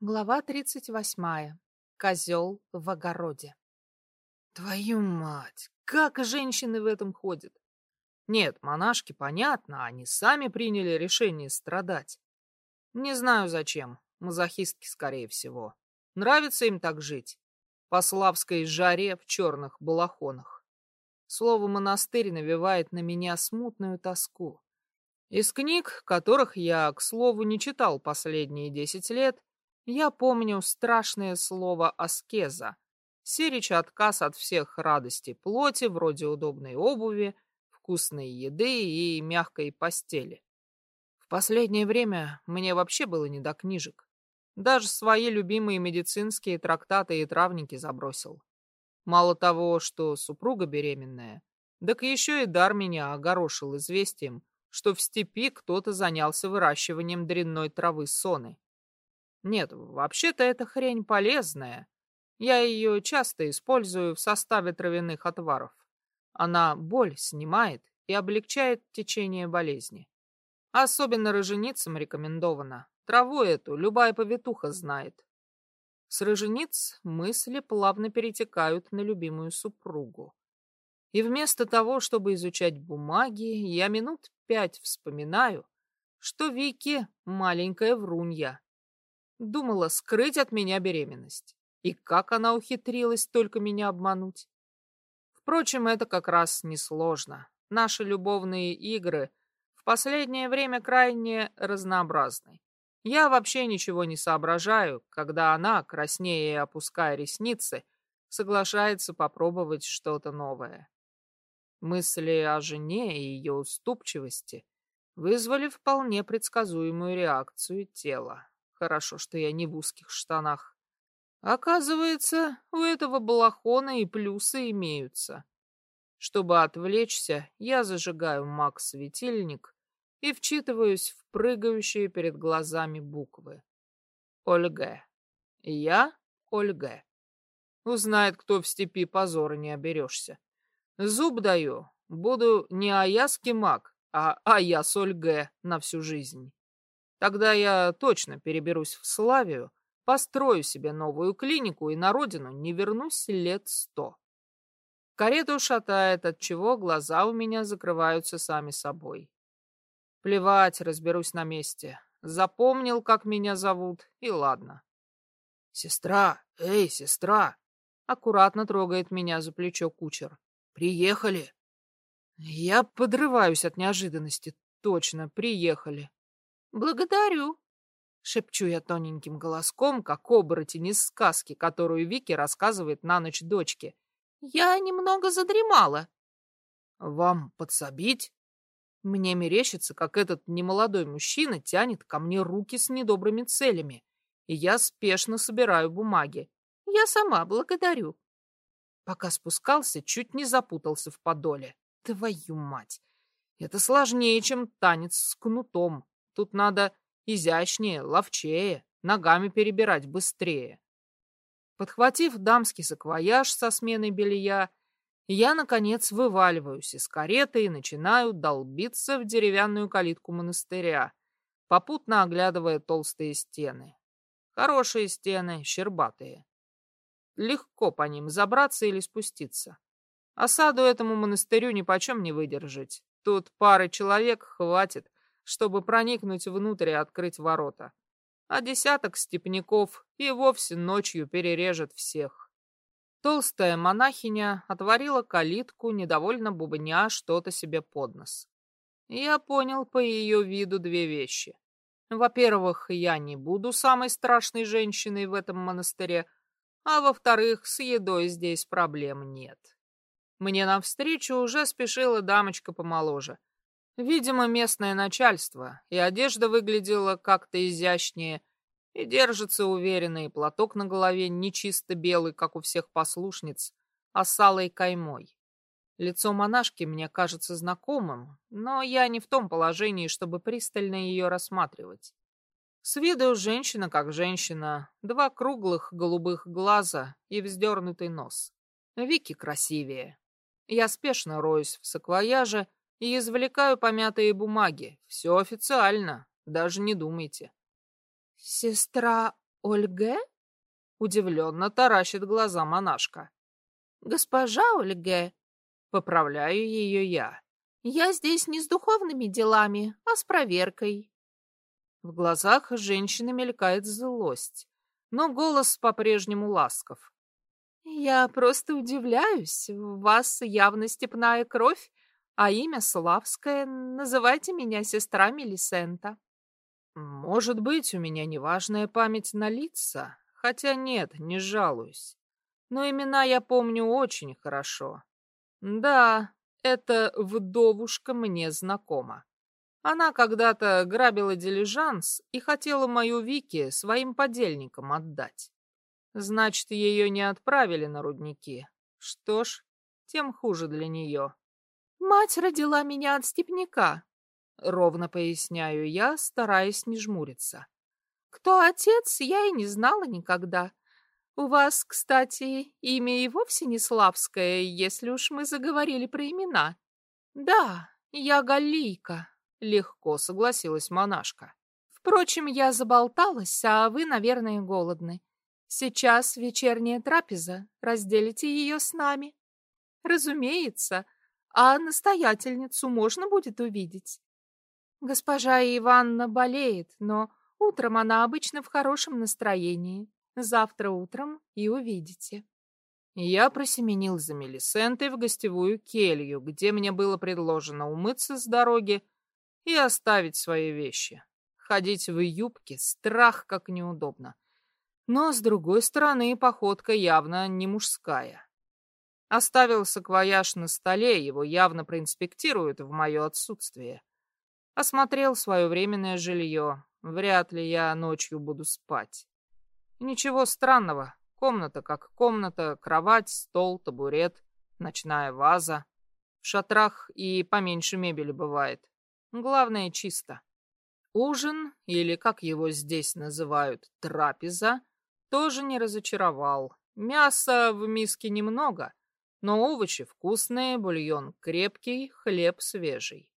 Глава тридцать восьмая. Козел в огороде. Твою мать, как женщины в этом ходят? Нет, монашки, понятно, они сами приняли решение страдать. Не знаю зачем, мазохистки, скорее всего. Нравится им так жить. По славской жаре в черных балахонах. Слово «монастырь» навевает на меня смутную тоску. Из книг, которых я, к слову, не читал последние десять лет, я помню страшное слово «аскеза», сирич отказ от всех радостей плоти, вроде удобной обуви, вкусной еды и мягкой постели. В последнее время мне вообще было не до книжек. Даже свои любимые медицинские трактаты и травники забросил. Мало того, что супруга беременная, так еще и дар меня огорошил известием, что в степи кто-то занялся выращиванием дрянной травы соны. Нет, вообще-то эта хрень полезная. Я ее часто использую в составе травяных отваров. Она боль снимает и облегчает течение болезни. Особенно роженицам рекомендовано. Траву эту любая повитуха знает. С рожениц мысли плавно перетекают на любимую супругу. И вместо того, чтобы изучать бумаги, я минут пять вспоминаю, что Вики маленькая врунья, Думала скрыть от меня беременность. И как она ухитрилась только меня обмануть? Впрочем, это как раз несложно. Наши любовные игры в последнее время крайне разнообразны. Я вообще ничего не соображаю, когда она, краснея и опуская ресницы, соглашается попробовать что-то новое. Мысли о жене и ее уступчивости вызвали вполне предсказуемую реакцию тела. Хорошо, что я не в узких штанах. Оказывается, у этого балахона и плюсы имеются. Чтобы отвлечься, я зажигаю маг-светильник и вчитываюсь в прыгающие перед глазами буквы. Ольга. Я Ольга. Узнает, кто в степи позора не оберешься. Зуб даю. Буду не Аяски маг, а Аяс Ольга на всю жизнь. Тогда я точно переберусь в Славию, построю себе новую клинику и на родину не вернусь лет сто. Карету шатает, от чего глаза у меня закрываются сами собой. Плевать, разберусь на месте. Запомнил, как меня зовут, и ладно. «Сестра! Эй, сестра!» Аккуратно трогает меня за плечо кучер. «Приехали!» Я подрываюсь от неожиданности. Точно, приехали. «Благодарю», — шепчу я тоненьким голоском, как оборотень из сказки, которую Вики рассказывает на ночь дочке. «Я немного задремала». «Вам подсобить?» Мне мерещится, как этот немолодой мужчина тянет ко мне руки с недобрыми целями, и я спешно собираю бумаги. «Я сама благодарю». Пока спускался, чуть не запутался в подоле. Твою мать! Это сложнее, чем танец с кнутом. Тут надо изящнее, ловчее, ногами перебирать быстрее. Подхватив дамский саквояж со сменой белья, я, наконец, вываливаюсь из кареты и начинаю долбиться в деревянную калитку монастыря, попутно оглядывая толстые стены. Хорошие стены, щербатые. Легко по ним забраться или спуститься. Осаду этому монастырю нипочем не выдержать. Тут пары человек хватит, чтобы проникнуть внутрь и открыть ворота. А десяток степняков и вовсе ночью перережет всех. Толстая монахиня отворила калитку, недовольно бубня что-то себе под нос. Я понял по ее виду две вещи. Во-первых, я не буду самой страшной женщиной в этом монастыре, а во-вторых, с едой здесь проблем нет. Мне навстречу уже спешила дамочка помоложе, Видимо, местное начальство, и одежда выглядела как-то изящнее, и держится уверенно, и платок на голове не чисто белый, как у всех послушниц, а с алой каймой. Лицо монашки мне кажется знакомым, но я не в том положении, чтобы пристально ее рассматривать. С виду женщина как женщина, два круглых голубых глаза и вздернутый нос. Вики красивее. Я спешно роюсь в саквояже, и извлекаю помятые бумаги. Все официально, даже не думайте. Сестра Ольге? Удивленно таращит глаза монашка. Госпожа Ольге. Поправляю ее я. Я здесь не с духовными делами, а с проверкой. В глазах женщины мелькает злость, но голос по-прежнему ласков. Я просто удивляюсь. У вас явно степная кровь, а имя Славское. Называйте меня сестра Мелисента. Может быть, у меня неважная память на лица, хотя нет, не жалуюсь. Но имена я помню очень хорошо. Да, эта вдовушка мне знакома. Она когда-то грабила дилижанс и хотела мою Вики своим подельникам отдать. Значит, ее не отправили на рудники. Что ж, тем хуже для нее. Мать родила меня от степняка, Ровно поясняю я, стараясь не жмуриться. Кто отец, я и не знала никогда. У вас, кстати, имя и вовсе не Славское, если уж мы заговорили про имена. Да, я Галлийка, легко согласилась монашка. Впрочем, я заболталась, а вы, наверное, голодны. Сейчас вечерняя трапеза, разделите ее с нами. Разумеется, а настоятельницу можно будет увидеть. Госпожа Иванна болеет, но утром она обычно в хорошем настроении. Завтра утром и увидите. Я просеменил за Мелисентой в гостевую келью, где мне было предложено умыться с дороги и оставить свои вещи. Ходить в юбке — страх как неудобно. Но, с другой стороны, походка явно не мужская. Оставил саквояж на столе, его явно проинспектируют в мое отсутствие. Осмотрел свое временное жилье. Вряд ли я ночью буду спать. Ничего странного. Комната как комната, кровать, стол, табурет, ночная ваза. В шатрах и поменьше мебели бывает. Главное, чисто. Ужин, или как его здесь называют, трапеза, тоже не разочаровал. Мяса в миске немного, но овощи вкусные, бульон крепкий, хлеб свежий.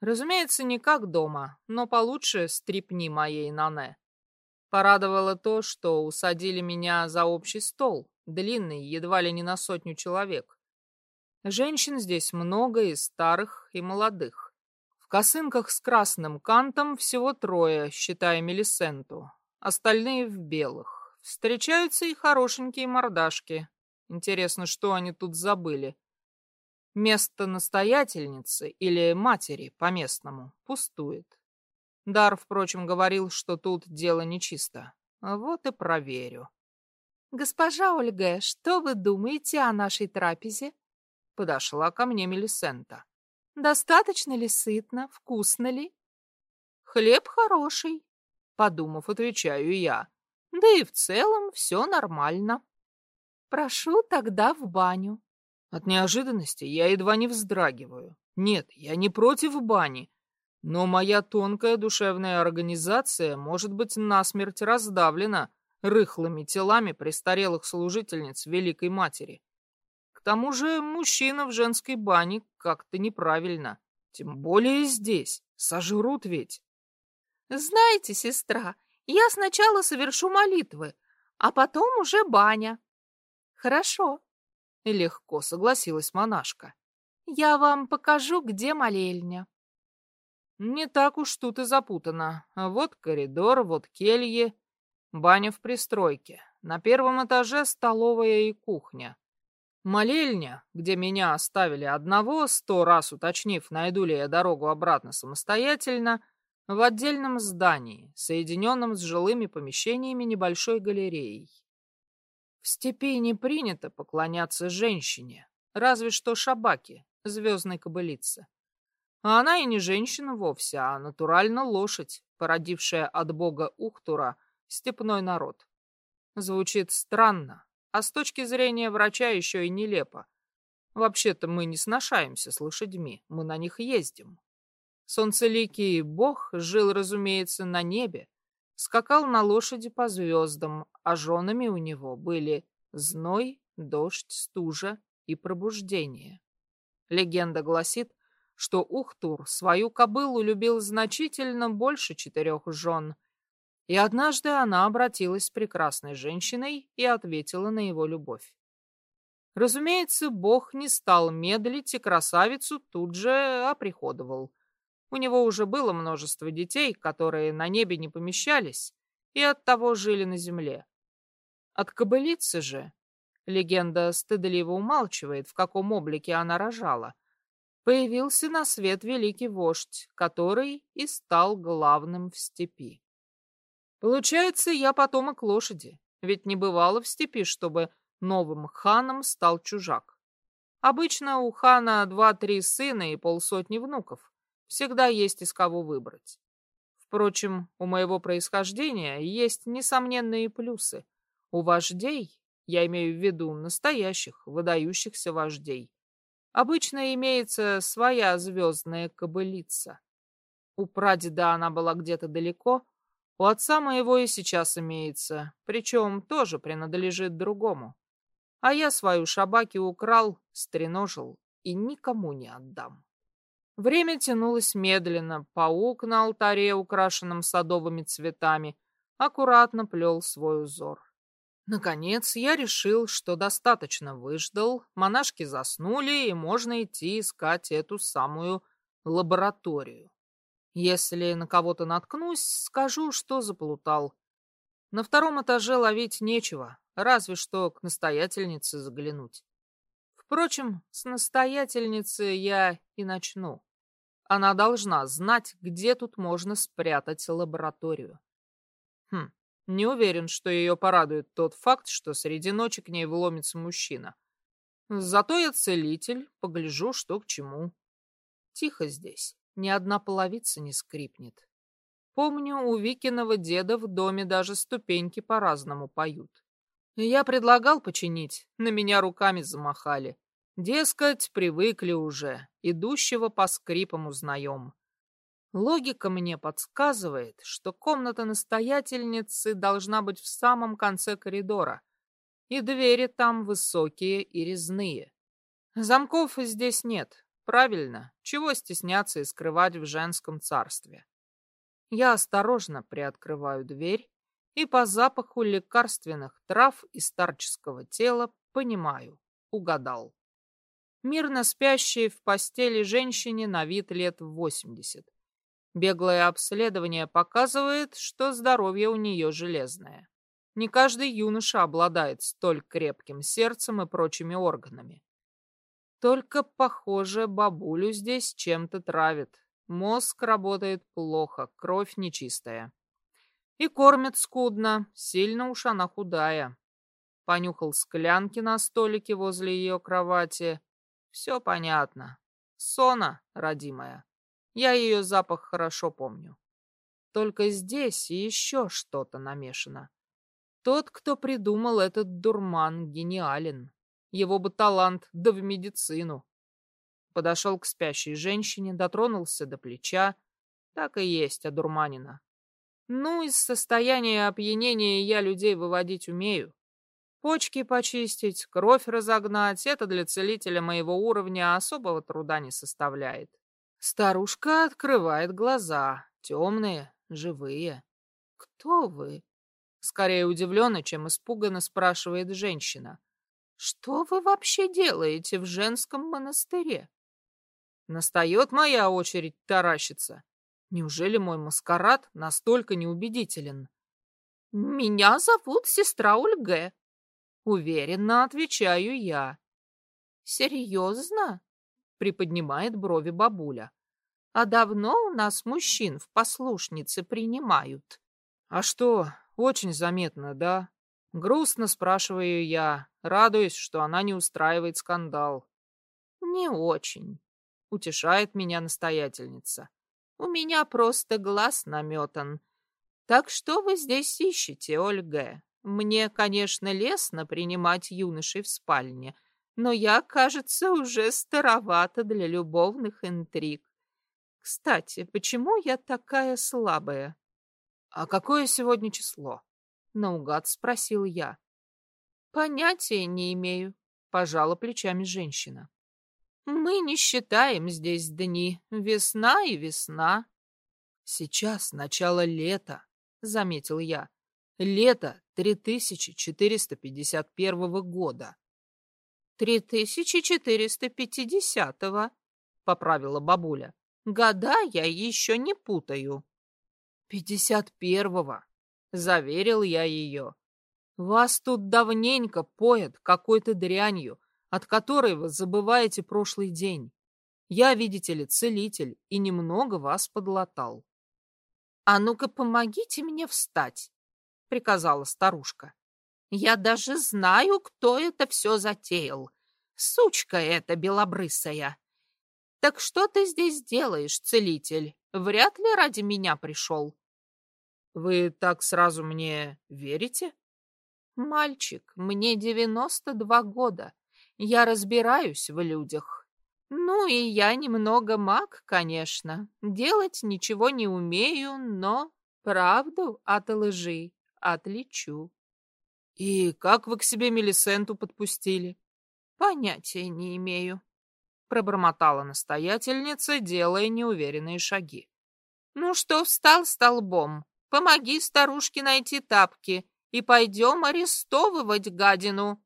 Разумеется, не как дома, но получше стрипни моей Нане. Порадовало то, что усадили меня за общий стол, длинный, едва ли не на сотню человек. Женщин здесь много и старых, и молодых. В косынках с красным кантом всего трое, считая Мелисенту, остальные в белых. Встречаются и хорошенькие мордашки. Интересно, что они тут забыли. Место настоятельницы или матери по-местному пустует. Дар, впрочем, говорил, что тут дело нечисто. Вот и проверю. «Госпожа Ольга, что вы думаете о нашей трапезе?» Подошла ко мне Мелисента. «Достаточно ли сытно? Вкусно ли?» «Хлеб хороший», — подумав, отвечаю я. «Да и в целом все нормально». «Прошу тогда в баню», от неожиданности я едва не вздрагиваю. Нет, я не против бани, но моя тонкая душевная организация может быть насмерть раздавлена рыхлыми телами престарелых служительниц Великой Матери. К тому же мужчина в женской бане как-то неправильно. Тем более здесь. Сожрут ведь. Знаете, сестра, я сначала совершу молитвы, а потом уже баня. Хорошо, Легко согласилась монашка. Я вам покажу, где молельня. Не так уж тут и запутано. Вот коридор, вот кельи, баня в пристройке. На первом этаже столовая и кухня. Молельня, где меня оставили одного, сто раз уточнив, найду ли я дорогу обратно самостоятельно, в отдельном здании, соединенном с жилыми помещениями небольшой галереей. В степи не принято поклоняться женщине, разве что шабаке, звездной кобылице. А она и не женщина вовсе, а натурально лошадь, породившая от бога Ухтура степной народ. Звучит странно, а с точки зрения врача еще и нелепо. Вообще-то мы не сношаемся с лошадьми, мы на них ездим. Солнцеликий бог жил, разумеется, на небе, скакал на лошади по звездам, а женами у него были зной, дождь, стужа и пробуждение. Легенда гласит, что Ухтур свою кобылу любил значительно больше четырех жен, И однажды она обратилась с прекрасной женщиной и ответила на его любовь. Разумеется, Бог не стал медлить и красавицу тут же оприходовал. У него уже было множество детей, которые на небе не помещались и оттого жили на земле. От кобылицы же легенда стыдливо умалчивает, в каком облике она рожала. Появился на свет великий вождь, который и стал главным в степи. Получается, я потомок лошади, ведь не бывало в степи, чтобы новым ханом стал чужак. Обычно у хана два-три сына и полсотни внуков. Всегда есть из кого выбрать. Впрочем, у моего происхождения есть несомненные плюсы. У вождей, я имею в виду настоящих, выдающихся вождей, обычно имеется своя звездная кобылица. У прадеда она была где-то далеко, у отца моего и сейчас имеется, причем тоже принадлежит другому. А я свою шабаки украл, стреножил и никому не отдам. Время тянулось медленно, паук на алтаре, украшенном садовыми цветами, аккуратно плел свой узор. Наконец я решил, что достаточно выждал, монашки заснули, и можно идти искать эту самую лабораторию. Если на кого-то наткнусь, скажу, что заплутал. На втором этаже ловить нечего, разве что к настоятельнице заглянуть. Впрочем, с настоятельницы я и начну. Она должна знать, где тут можно спрятать лабораторию. Хм, не уверен, что ее порадует тот факт, что среди ночи к ней вломится мужчина. Зато я целитель, погляжу, что к чему. Тихо здесь, ни одна половица не скрипнет. Помню, у Викиного деда в доме даже ступеньки по-разному поют. Я предлагал починить, на меня руками замахали. Дескать, привыкли уже, идущего по скрипам узнаем. Логика мне подсказывает, что комната настоятельницы должна быть в самом конце коридора, и двери там высокие и резные. Замков здесь нет, правильно, чего стесняться и скрывать в женском царстве. Я осторожно приоткрываю дверь и по запаху лекарственных трав и старческого тела понимаю, угадал. Мирно спящей в постели женщине на вид лет восемьдесят. Беглое обследование показывает, что здоровье у нее железное. Не каждый юноша обладает столь крепким сердцем и прочими органами. Только, похоже, бабулю здесь чем-то травит. Мозг работает плохо, кровь нечистая. И кормят скудно, сильно уж она худая. Понюхал склянки на столике возле ее кровати. Все понятно. Сона, родимая. Я ее запах хорошо помню. Только здесь еще что-то намешано. Тот, кто придумал этот дурман, гениален. Его бы талант да в медицину. Подошел к спящей женщине, дотронулся до плеча. Так и есть, одурманина. Ну, из состояния опьянения я людей выводить умею. Почки почистить, кровь разогнать — это для целителя моего уровня особого труда не составляет. Старушка открывает глаза, темные, живые. «Кто вы?» Скорее удивленно, чем испуганно спрашивает женщина. «Что вы вообще делаете в женском монастыре?» Настает моя очередь таращиться. Неужели мой маскарад настолько неубедителен? «Меня зовут сестра Ольге», — уверенно отвечаю я. «Серьезно?» — приподнимает брови бабуля. «А давно у нас мужчин в послушнице принимают?» «А что, очень заметно, да?» Грустно спрашиваю я, радуясь, что она не устраивает скандал. «Не очень», — утешает меня настоятельница. У меня просто глаз наметан. Так что вы здесь ищете, Ольга? Мне, конечно, лестно принимать юношей в спальне, но я, кажется, уже старовата для любовных интриг. Кстати, почему я такая слабая? А какое сегодня число? Наугад спросил я. Понятия не имею, пожала плечами женщина. Мы не считаем здесь дни. Весна и весна. Сейчас начало лета, заметил я. Лето 3451 года. 3450-го, поправила бабуля. Года я еще не путаю. Пятьдесят первого, заверил я ее. Вас тут давненько поят какой-то дрянью, от которой вы забываете прошлый день. Я, видите ли, целитель и немного вас подлатал. — А ну-ка помогите мне встать, — приказала старушка. — Я даже знаю, кто это все затеял. Сучка эта белобрысая. Так что ты здесь делаешь, целитель? Вряд ли ради меня пришел. — Вы так сразу мне верите? — Мальчик, мне девяносто два года. Я разбираюсь в людях. Ну и я немного маг, конечно. Делать ничего не умею, но правду от лжи отличу. И как вы к себе Мелисенту подпустили? Понятия не имею. Пробормотала настоятельница, делая неуверенные шаги. Ну что встал столбом? Помоги старушке найти тапки и пойдем арестовывать гадину.